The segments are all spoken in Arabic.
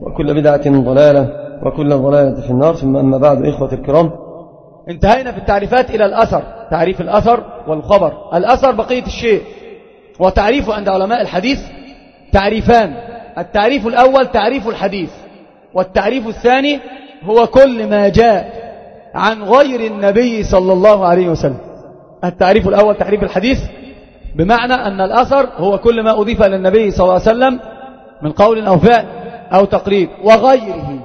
وكل بدعة ضلالة وكل ضلالة في النار. ثم أما بعد إخوة الكرام. انتهينا في التعريفات إلى الأثر. تعريف الأثر والخبر. الأثر بقية الشيء. وتعريفه عند علماء الحديث تعريفان. التعريف الأول تعريف الحديث والتعريف الثاني هو كل ما جاء عن غير النبي صلى الله عليه وسلم. التعريف الأول تعريف الحديث بمعنى أن الأثر هو كل ما أضيف إلى النبي صلى الله عليه وسلم من قول أو فعل. أو تقرير وغيره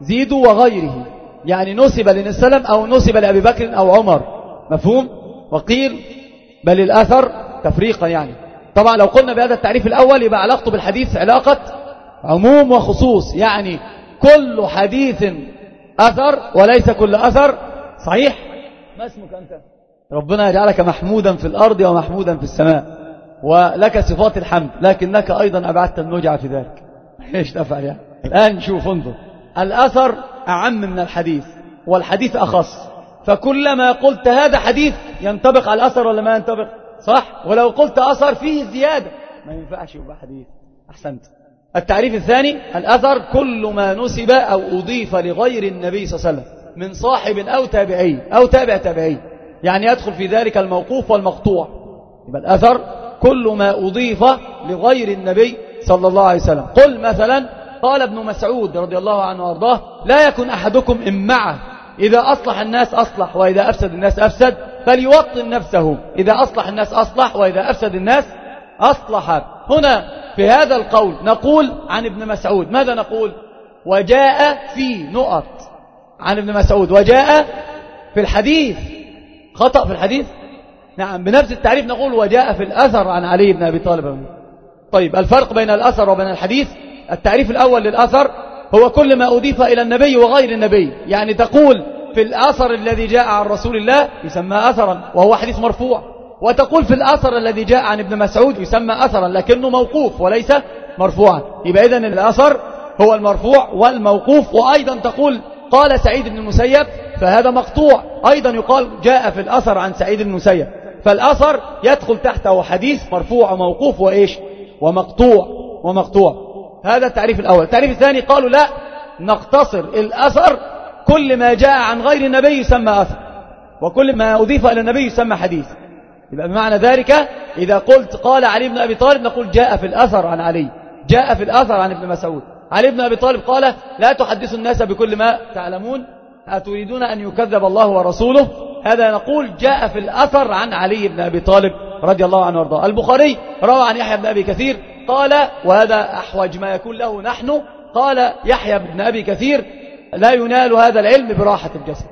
زيدوا وغيره. يعني نسب وسلم أو نسب لأبي بكر أو عمر. مفهوم؟ وقيل بل الأثر تفريقا يعني. طبعا لو قلنا بهذا التعريف الأول يبقى علاقته بالحديث علاقة عموم وخصوص. يعني كل حديث أثر وليس كل أثر صحيح. ما اسمك أنت؟ ربنا يجعلك محمودا في الأرض ومحمودا في السماء ولك صفات الحمد لكنك أيضا أبعدت النجعة في ذلك. إيش تفعل الآن شوف انظر. الأثر أعم من الحديث والحديث أخص. فكلما قلت هذا حديث ينطبق على الأثر ولا ما ينطبق؟ صح؟ ولو قلت أثر فيه زيادة. ما ينفعش يبقى حديث. أحسنت. التعريف الثاني الأثر كل ما نسب أو أضيف لغير النبي صلى الله عليه وسلم من صاحب أو تابعي أو تابع تابعي. يعني يدخل في ذلك الموقوف والمقطوع. يبقى الأثر كل ما أضيف لغير النبي صلى الله عليه وسلم. قل مثلا قال ابن مسعود رضي الله عنه وأرضاه لا يكن أحدكم إمعه إذا أصلح الناس أصلح وإذا أفسد الناس أفسد فليوطن نفسه. إذا أصلح الناس أصلح وإذا أفسد الناس أصلح. هنا في هذا القول نقول عن ابن مسعود. ماذا نقول؟ وجاء في نقط عن ابن مسعود. وجاء في الحديث. خطأ في الحديث؟ نعم بنفس التعريف نقول وجاء في الأثر عن علي بن أبي طالب. طيب الفرق بين الأثر وبين الحديث التعريف الأول للأثر هو كل ما أضيف إلى النبي وغير النبي. يعني تقول في الأثر الذي جاء عن رسول الله يسمى أثرا وهو حديث مرفوع. وتقول في الأثر الذي جاء عن ابن مسعود يسمى أثرا لكنه موقوف وليس مرفوعا. يبقى إذن الأثر هو المرفوع والموقوف. وأيضا تقول قال سعيد بن المسيب فهذا مقطوع. أيضا يقال جاء في الأثر عن سعيد بن المسيب. فالأثر يدخل تحته حديث مرفوع وموقوف وإيش؟ ومقطوع ومقطوع. هذا التعريف الأول. التعريف الثاني قالوا لا نقتصر الأثر كل ما جاء عن غير النبي يسمى أثر وكل ما أضيف إلى النبي يسمى حديث. يبقى بمعنى ذلك إذا قلت قال علي بن أبي طالب نقول جاء في الأثر عن علي جاء في الأثر عن ابن مسعود. علي بن أبي طالب قال لا تحدثوا الناس بكل ما تعلمون أتريدون أن يكذب الله ورسوله؟ هذا نقول جاء في الأثر عن علي بن أبي طالب. رضي الله عنه وارضاه. البخاري روى عن يحيى بن أبي كثير قال وهذا أحوج ما يكون له نحن. قال يحيى بن أبي كثير لا ينال هذا العلم براحة الجسد.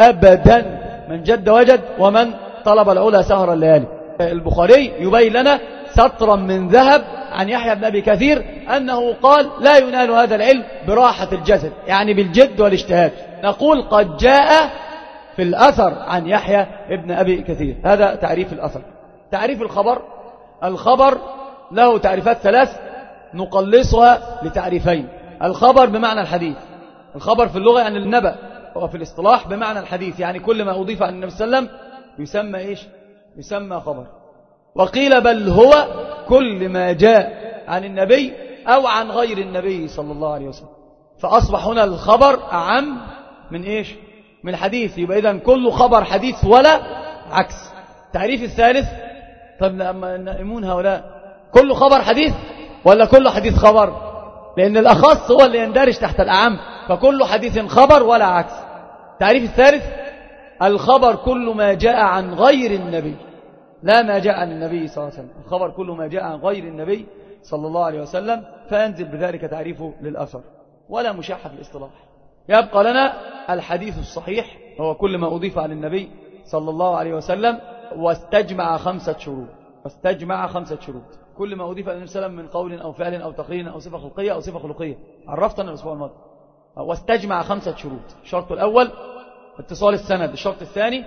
أبدا. من جد وجد ومن طلب العلا سهر الليالي. البخاري يبين لنا سطرا من ذهب عن يحيى بن أبي كثير أنه قال لا ينال هذا العلم براحة الجسد يعني بالجد والاجتهاد. نقول قد جاء في الأثر عن يحيى ابن أبي كثير. هذا تعريف الأثر. تعريف الخبر؟ الخبر له تعريفات ثلاث نقلصها لتعريفين. الخبر بمعنى الحديث. الخبر في اللغة يعني النبأ وفي الاصطلاح بمعنى الحديث. يعني كل ما أضيف عن النبي صلى الله عليه وسلم يسمى إيش؟ يسمى خبر. وقيل بل هو كل ما جاء عن النبي أو عن غير النبي صلى الله عليه وسلم. فأصبح هنا الخبر أعم من إيش؟ من الحديث يبقى إذن كل خبر حديث ولا عكس. تعريف الثالث طب نائمون هؤلاء كل خبر حديث ولا كل حديث خبر؟ لأن الأخص هو اللي يندرج تحت الأعم فكل حديث خبر ولا عكس. التعريف الثالث؟ الخبر كل ما جاء عن غير النبي. لا ما جاء عن النبي صلى الله عليه وسلم. الخبر كل ما جاء عن غير النبي صلى الله عليه وسلم فأنزل بذلك تعريفه للأثر. ولا مشاحة في الاصطلاح. يبقى لنا الحديث الصحيح هو كل ما أضيف عن النبي صلى الله عليه وسلم واستجمع خمسة شروط. واستجمع خمسة شروط. كل ما أضيف النبي صلى الله عليه وسلم من قول أو فعل أو تقرير أو صفة خلقية أو صفة خلقية. عرفتنا الأسبوع الماضي واستجمع خمسة شروط. الشرط الأول اتصال السند. الشرط الثاني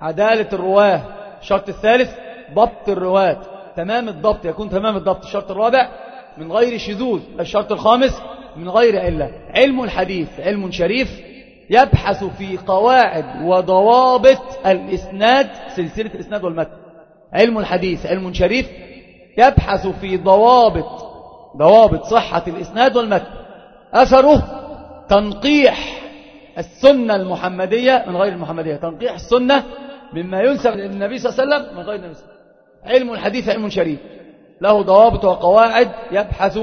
عدالة الرواة. الشرط الثالث ضبط الرواة. تمام الضبط. يكون تمام الضبط. الشرط الرابع من غير شذوذ. الشرط الخامس من غير علة. علم الحديث. علم شريف يبحث في قواعد وضوابط الإسناد سلسلة الإسناد والمتن. علم الحديث علم شريف. يبحث في ضوابط ضوابط صحة الإسناد والمتن. أثره تنقيح السنة المحمدية من غير المحمدية. تنقيح السنة مما ينسب للنبي صلى الله عليه وسلم من غير النبي صلى الله عليه وسلم. علم الحديث علم شريف. له ضوابط وقواعد يبحث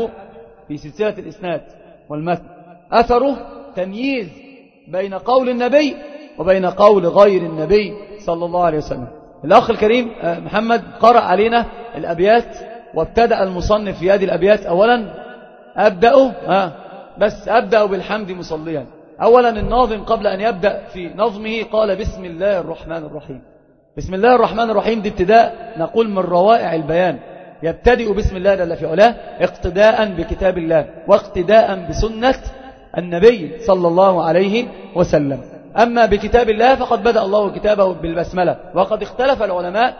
في سلسلة الإسناد والمتن. أثره تمييز بين قول النبي وبين قول غير النبي صلى الله عليه وسلم. الأخ الكريم آه، محمد قرأ علينا الأبيات وابتدأ المصنف في هذه الأبيات. أولا أبدأ آه بس أبدأ بالحمد مصليا. أولا الناظم قبل أن يبدأ في نظمه قال بسم الله الرحمن الرحيم. بسم الله الرحمن الرحيم دي ابتداء نقول من روائع البيان. يبتدئ بسم الله جل في علاه اقتداء بكتاب الله واقتداء بسنة النبي صلى الله عليه وسلم. أما بكتاب الله فقد بدأ الله كتابه بالبسملة. وقد اختلف العلماء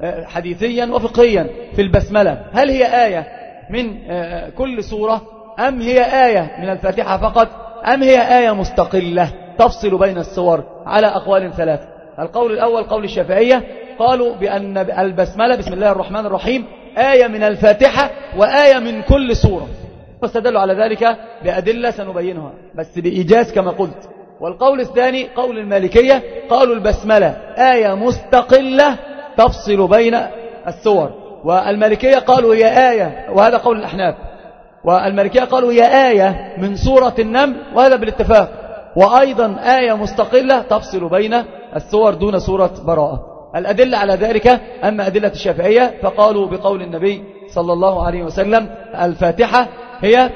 آه، حديثيا وفقهيا في البسملة. هل هي آية من آه، كل سورة؟ أم هي آية من الفاتحة فقط؟ أم هي آية مستقلة تفصل بين السور على أقوال ثلاثة القول الأول قول الشافعية قالوا بأن البسملة بسم الله الرحمن الرحيم آية من الفاتحة وآية من كل سورة. واستدلوا على ذلك بأدلة سنبينها بس بإيجاز كما قلت. والقول الثاني قول المالكية قالوا البسملة آية مستقلة تفصل بين السور والمالكية قالوا هي آية وهذا قول الأحناف. والمالكية قالوا هي آية من سورة النمل وهذا بالاتفاق. وأيضا آية مستقلة تفصل بين السور دون سورة براءة. الأدلة على ذلك أما أدلة الشافعية فقالوا بقول النبي صلى الله عليه وسلم الفاتحة هي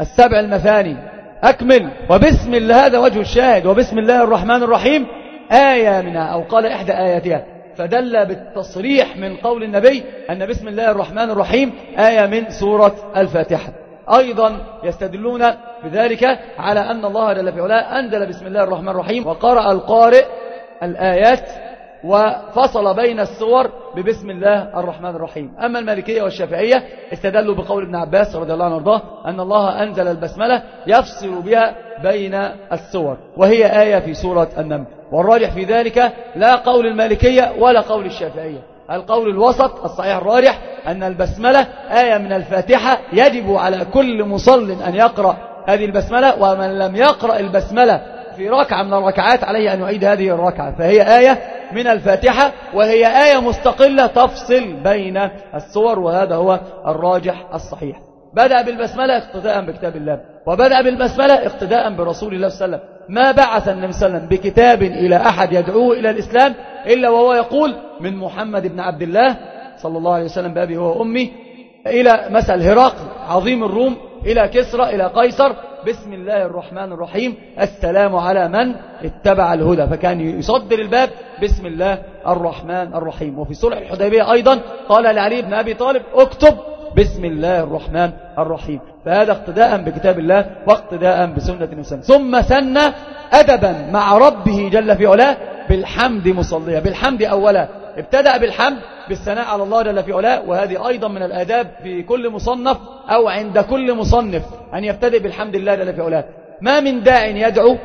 السبع المثاني. أكمل. وبسم الله هذا وجه الشاهد. وبسم الله الرحمن الرحيم. آية منها أو قال إحدى آياتها. فدل بالتصريح من قول النبي أن بسم الله الرحمن الرحيم آية من سورة الفاتحة. أيضا يستدلون بذلك على أن الله جل في علاه أنزل بسم الله الرحمن الرحيم وقرأ القارئ الآيات وفصل بين السور ببسم الله الرحمن الرحيم. أما المالكية والشافعية استدلوا بقول ابن عباس رضي الله عنه وارضاه أن الله أنزل البسملة يفصل بها بين السور وهي آية في سورة النمل. والراجح في ذلك لا قول المالكية ولا قول الشافعية. القول الوسط الصحيح الراجح أن البسملة آية من الفاتحة يجب على كل مصل أن يقرأ هذه البسملة ومن لم يقرأ البسملة في ركعة من الركعات عليه أن يعيد هذه الركعة. فهي آية من الفاتحة وهي آية مستقلة تفصل بين الصور وهذا هو الراجح الصحيح. بدأ بالبسملة اقتداء بكتاب الله وبدأ بالبسملة اقتداء برسول الله صلى الله عليه وسلم. ما بعث النبي صلى الله عليه وسلم بكتاب إلى أحد يدعوه إلى الإسلام إلا وهو يقول من محمد بن عبد الله صلى الله عليه وسلم بأبي وأمي إلى مثل هرقل عظيم الروم إلى كسرى إلى قيصر بسم الله الرحمن الرحيم. السلام على من اتبع الهدى. فكان يصدر الباب بسم الله الرحمن الرحيم. وفي صلح الحديبية أيضا قال لعلي بن أبي طالب اكتب بسم الله الرحمن الرحيم. فهذا اقتداء بكتاب الله واقتداء بسنة النبي ثم سن أدبا مع ربه جل في علاه بالحمد مصليا. بالحمد أولا. ابتدأ بالحمد بالثناء على الله جل في علاه وهذه أيضا من الآداب في كل مصنف أو عند كل مصنف أن يبتدئ بالحمد لله جل في علاه. ما من داع يدعو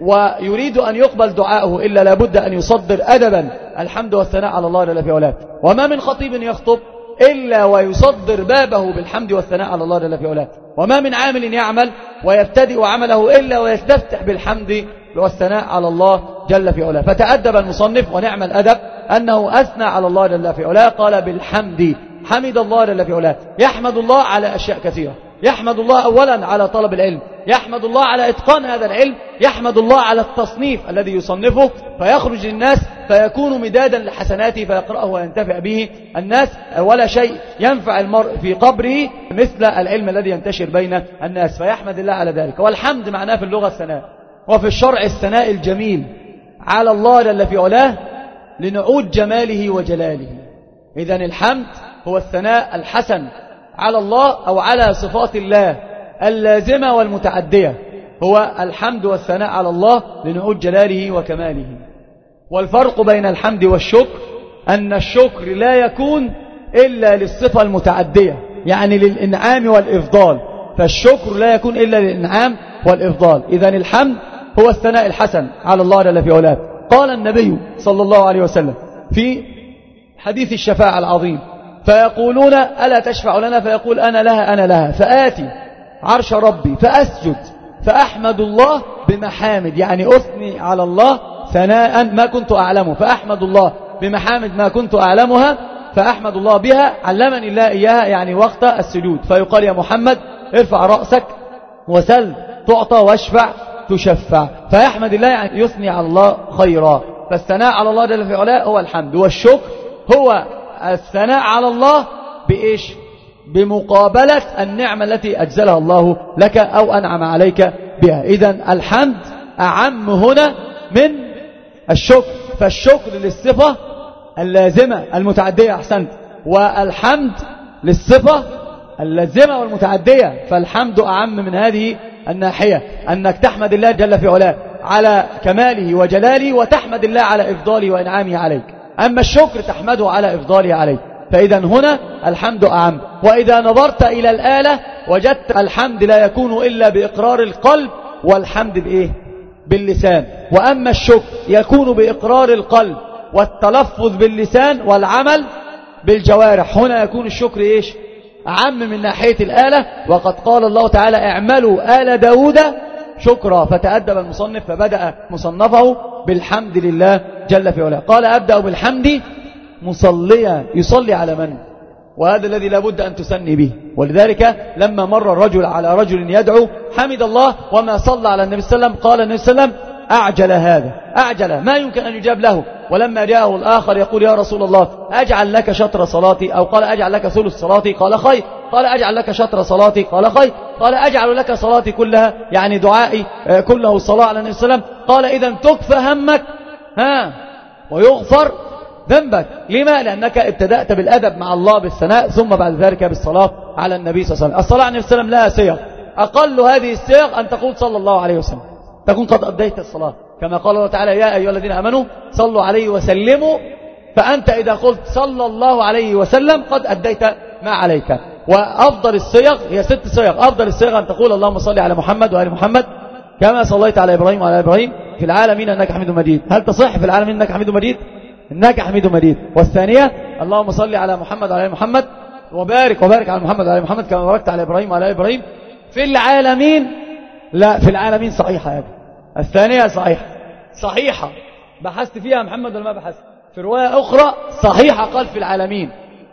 ويريد أن يقبل دعاءه إلا لابد أن يصدر أدبا الحمد والثناء على الله جل في علاه. وما من خطيب يخطب إلا ويصدر بابه بالحمد والثناء على الله جل في علاه. وما من عامل يعمل ويبتدئ عمله إلا ويستفتح بالحمد والثناء على الله جل في علاه. فتأدب المصنف ونعم الأدب أنه أثنى على الله جل في علاه. قال بالحمد حمد الله جل في علاه. يحمد الله على أشياء كثيرة. يحمد الله أولا على طلب العلم. يحمد الله على إتقان هذا العلم. يحمد الله على التصنيف الذي يصنفه. فيخرج للناس فيكون مدادا لحسناته فيقرأه وينتفع به. الناس ولا شيء ينفع المرء في قبره مثل العلم الذي ينتشر بين الناس. فيحمد الله على ذلك. والحمد معناه في اللغة الثناء. وفي الشرع الثناء الجميل. على الله جل في علاه لنعود جماله وجلاله. إذا الحمد هو الثناء الحسن على الله أو على صفات الله اللازمة والمتعدية. هو الحمد والثناء على الله لنعود جلاله وكماله. والفرق بين الحمد والشكر أن الشكر لا يكون إلا للصفة المتعدية يعني للإنعام والإفضال. فالشكر لا يكون إلا للإنعام والإفضال. إذا الحمد هو الثناء الحسن على الله جل في علاه. قال النبي صلى الله عليه وسلم في حديث الشفاعة العظيم فيقولون ألا تشفع لنا؟ فيقول أنا لها أنا لها. فآتي عرش ربي فأسجد فأحمد الله بمحامد. يعني أثني على الله ثناء ما كنت أعلمه. فأحمد الله بمحامد ما كنت أعلمها فأحمد الله بها. علمني الله إياها يعني وقت السجود. فيقال يا محمد ارفع رأسك وسل تعطى واشفع. تشفع فيحمد الله يعني يثني على الله خيرا. فالثناء على الله جل في علاه هو الحمد. والشكر هو الثناء على الله بإيش؟ بمقابلة النعمة التي أجزلها الله لك أو أنعم عليك بها. إذا الحمد أعم هنا من الشكر. فالشكر للصفة اللازمة المتعدية أحسنت. والحمد للصفة اللازمة والمتعدية فالحمد أعم من هذه الناحية أنك تحمد الله جل في علاه على كماله وجلاله وتحمد الله على إفضاله وإنعامه عليك. أما الشكر تحمده على إفضاله عليك. فإذا هنا الحمد أعم. وإذا نظرت إلى الآلة وجدت الحمد لا يكون إلا بإقرار القلب والحمد بإيه؟ باللسان. وأما الشكر يكون بإقرار القلب والتلفظ باللسان والعمل بالجوارح. هنا يكون الشكر إيش؟ عم من ناحية الآلة وقد قال الله تعالى اعملوا آل داود شكرا فتأدب المصنف فبدأ مصنفه بالحمد لله جل في علاه. قال أبدأ بالحمد مصليا يصلي على من؟ وهذا الذي لابد أن تسني به. ولذلك لما مر الرجل على رجل يدعو حمد الله وما صلى على النبي صلى الله عليه وسلم قال النبي صلى الله عليه وسلم أعجل هذا أعجل. ما يمكن أن يجاب له. ولما جاءه الآخر يقول يا رسول الله أجعل لك شطر صلاتي أو قال أجعل لك ثلث صلاتي قال خير. قال أجعل لك شطر صلاتي قال خير. قال أجعل لك صلاتي كلها يعني دعائي كله الصلاة على النبي وسلم. قال إذا تكفى همك. ها؟ ويغفر ذنبك. لما؟ لأنك ابتدأت بالأدب مع الله بالثناء ثم بعد ذلك بالصلاة على النبي صلى الله عليه وسلم. الصلاة على النبي الله عليه وسلم لها أقل هذه الصيغ أن تقول صلى الله عليه وسلم. تكون قد أديت الصلاة. كما قال الله تعالى يا أيها الذين أمنوا صلوا عليه وسلموا. فأنت إذا قلت صلى الله عليه وسلم قد أديت ما عليك. وأفضل الصيغ هي ست صيغ. أفضل الصيغ أن تقول اللهم صل على محمد وآل محمد كما صليت على إبراهيم وعلى إبراهيم في العالمين أنك حميد مجيد. هل تصح في العالمين أنك حميد مجيد؟ إنك حميد مجيد. والثانية اللهم صل على محمد وعلى محمد وبارك وبارك على محمد وعلى محمد كما باركت على إبراهيم وعلى إبراهيم في العالمين لا في العالمين صحيحة يا ابني الثانية صحيحة. صحيحة. بحثت فيها محمد ولا ما بحثت؟ في رواية أخرى صحيحة قال في العالمين.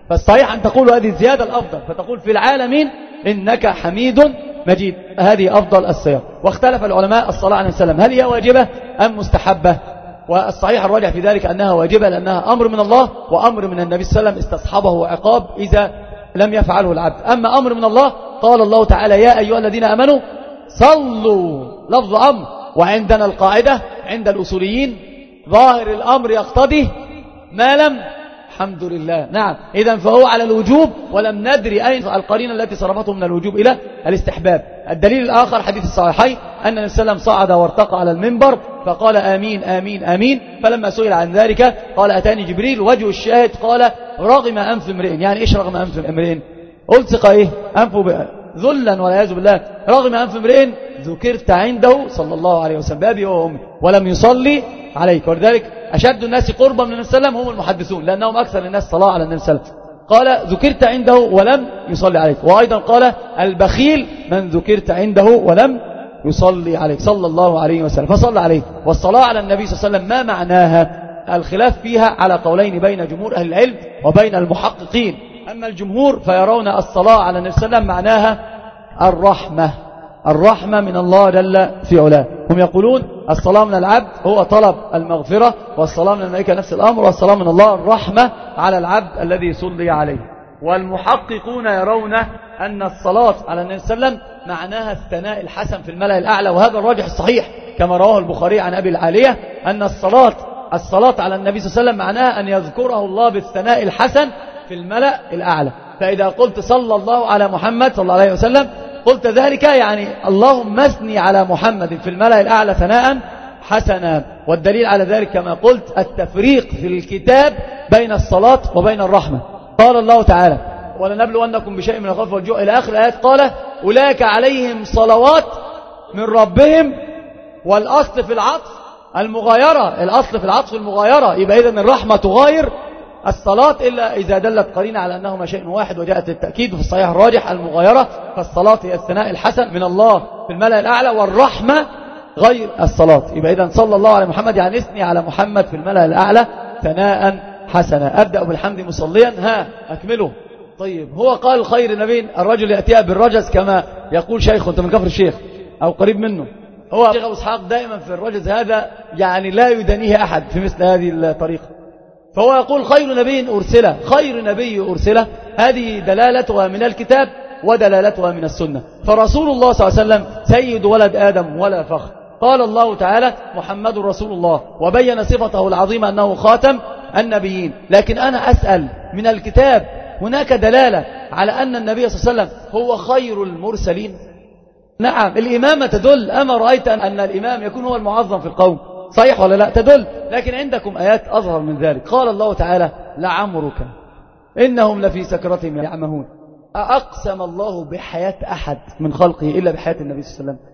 فالصحيح أن تقول هذه الزيادة الأفضل فتقول في العالمين إنك حميد مجيد. هذه أفضل الصيغ واختلف العلماء الصلاة عليه وسلم. هل هي واجبة أم مستحبة؟ والصحيح الراجع في ذلك أنها واجبة لأنها أمر من الله وأمر من النبي صلى الله عليه وسلم استصحبه عقاب إذا لم يفعله العبد. أما أمر من الله قال الله تعالى يا أيها الذين أمنوا صلوا. لفظ أمر. وعندنا القاعدة عند الأصوليين. ظاهر الأمر يقتضي ما لم. الحمد لله. نعم. إذا فهو على الوجوب. ولم ندري أين القرينة التي صرفته من الوجوب إلى الاستحباب. الدليل الآخر حديث الصحيحين أن النبي صلى الله عليه وسلم صعد وارتقى على المنبر فقال آمين آمين آمين. فلما سئل عن ذلك قال أتاني جبريل؟ وجه الشاهد قال رغم أنف امرئ. يعني إيش رغم أنف امرئ؟ ألصق إيه أنفه ذلا والعياذ بالله. رغم أنف امرئ ذكرت عنده صلى الله عليه وسلم. بأبي وأمي. ولم يصلي عليك. ولذلك أشد الناس قربا من النبي صلى الله عليه وسلم هم المحدثون لأنهم أكثر الناس صلاة على النبي صلى الله عليه وسلم. قال ذكرت عنده ولم يصلي عليك. وأيضا قال البخيل من ذكرت عنده ولم يصلي عليك. صلى الله عليه وسلم. فصلى عليه. والصلاة على النبي صلى الله عليه وسلم ما معناها؟ الخلاف فيها على قولين بين جمهور أهل العلم وبين المحققين. أما الجمهور فيرون الصلاة على النبي صلى الله عليه وسلم معناها الرحمة. الرحمة من الله جل في علاه. هم يقولون الصلاة من العبد هو طلب المغفرة والصلاة من الملائكة نفس الأمر والصلاة من الله الرحمة على العبد الذي صلي عليه. والمحققون يرون أن الصلاة على النبي صلى الله عليه وسلم معناها الثناء الحسن في الملأ الأعلى وهذا الراجح الصحيح كما رواه البخاري عن أبي العالية أن الصلاة الصلاة على النبي صلى الله عليه وسلم معناها أن يذكره الله بالثناء الحسن في الملأ الأعلى. فإذا قلت صلى الله على محمد صلى الله عليه وسلم قلت ذلك يعني اللهم اثني على محمد في الملأ الأعلى ثناء حسنا. والدليل على ذلك كما قلت التفريق في الكتاب بين الصلاة وبين الرحمة. قال الله تعالى ولنبلونكم بشيء من الخوف والجوع. إلى آخر الآيات قال أولئك عليهم صلوات من ربهم والأصل في العطف المغايرة. الأصل في العطف المغايرة. يبقى إذن الرحمة تغاير الصلاة إلا إذا دلت قرينة على أنهما شيء واحد وجاءت التأكيد في الصحيح الراجح المغايرة فالصلاة هي الثناء الحسن من الله في الملأ الأعلى والرحمة غير الصلاة. يبقى إذا صلى الله على محمد يعني اثني على محمد في الملأ الأعلى ثناء حسنا. أبدأ بالحمد مصليا. ها أكمله. طيب هو قال خير نبي الرجل يأتيها بالرجز كما يقول شيخ أنت من كفر الشيخ أو قريب منه. هو شيخ أبو إسحاق دائما في الرجز هذا يعني لا يدنيه أحد في مثل هذه الطريقة. فهو يقول خير نبي أرسله خير نبي أرسله. هذه دلالتها من الكتاب ودلالتها من السنة. فرسول الله صلى الله عليه وسلم سيد ولد آدم ولا فخر. قال الله تعالى محمد رسول الله. وبين صفته العظيمة أنه خاتم النبيين. لكن أنا أسأل من الكتاب هناك دلالة على أن النبي صلى الله عليه وسلم هو خير المرسلين؟ نعم الإمامة تدل أما رأيت أن الإمام يكون هو المعظم في القوم. صحيح ولا لا؟ تدل. لكن عندكم آيات أظهر من ذلك. قال الله تعالى لعمرك. إنهم لفي سكرتهم يعمهون. أقسم الله بحياة أحد من خلقه إلا بحياة النبي صلى الله عليه وسلم.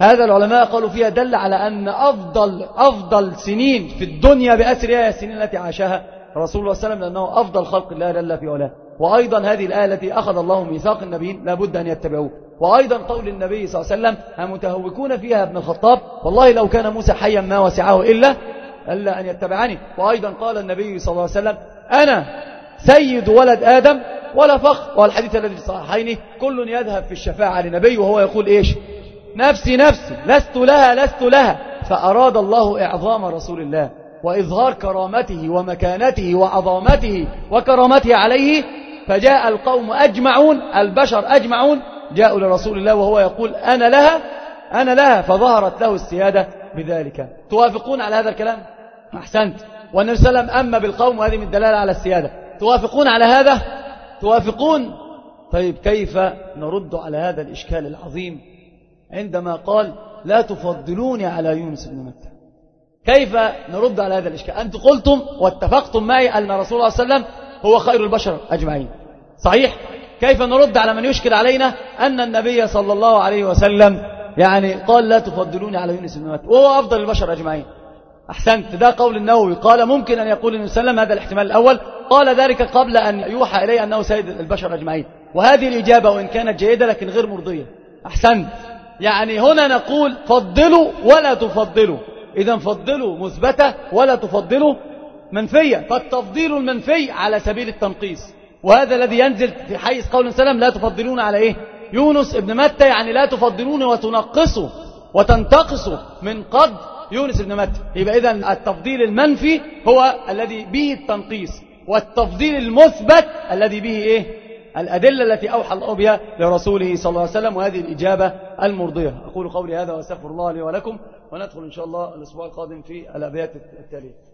هذا العلماء قالوا فيها دل على أن أفضل أفضل سنين في الدنيا بأسرها السنين التي عاشها رسول الله صلى الله عليه وسلم لأنه أفضل خلق الله جل في علاه وأيضا هذه الآية التي أخذ الله ميثاق النبيين لابد أن يتبعوه. وأيضا قول النبي صلى الله عليه وسلم المتهوكون فيها ابن الخطاب؟ والله لو كان موسى حيا ما وسعه إلا ألا أن يتبعني. وأيضا قال النبي صلى الله عليه وسلم أنا سيد ولد آدم ولا فخر. والحديث الذي في الصحيحين كل يذهب في الشفاعة لنبي وهو يقول إيش؟ نفسي نفسي لست لها لست لها. فأراد الله إعظام رسول الله وإظهار كرامته ومكانته وعظامته وكرامته عليه فجاء القوم أجمعون البشر أجمعون جاءوا لرسول الله وهو يقول أنا لها أنا لها فظهرت له السيادة بذلك. توافقون على هذا الكلام؟ أحسنت. والنبي صلى الله عليه وسلم أما بالقوم وهذه من الدلالة على السيادة. توافقون على هذا؟ توافقون؟ طيب كيف نرد على هذا الإشكال العظيم عندما قال لا تفضلوني على يونس بن متى؟ كيف نرد على هذا الإشكال؟ أنت قلتم واتفقتم معي أن رسول الله صلى الله عليه وسلم هو خير البشر أجمعين. صحيح؟ كيف نرد على من يشكل علينا أن النبي صلى الله عليه وسلم يعني قال لا تفضلوني على يونس بن متى وهو أفضل البشر أجمعين. أحسنت. ده قول النووي. قال ممكن أن يقول النبي صلى الله عليه وسلم هذا الاحتمال الأول. قال ذلك قبل أن يوحى إليه أنه سيد البشر أجمعين. وهذه الإجابة وإن كانت جيدة لكن غير مرضية. أحسنت. يعني هنا نقول فضلوا ولا تفضلوا. إذا فضلوا مثبتة ولا تفضلوا منفية. فالتفضيل المنفي على سبيل التنقيص. وهذا الذي ينزل في حيث قول سلام لا تفضلون على إيه؟ يونس ابن متى؟ يعني لا تفضلون وتنقصوا وتنتقصوا من قد يونس ابن متى. يبقى إذا التفضيل المنفي هو الذي به التنقيص والتفضيل المثبت الذي به إيه؟ الأدلة التي أوحى الله بها لرسوله صلى الله عليه وسلم وهذه الإجابة المرضية. أقول قولي هذا وأستغفر الله لي ولكم وندخل إن شاء الله الأسبوع القادم في الأبيات التالية.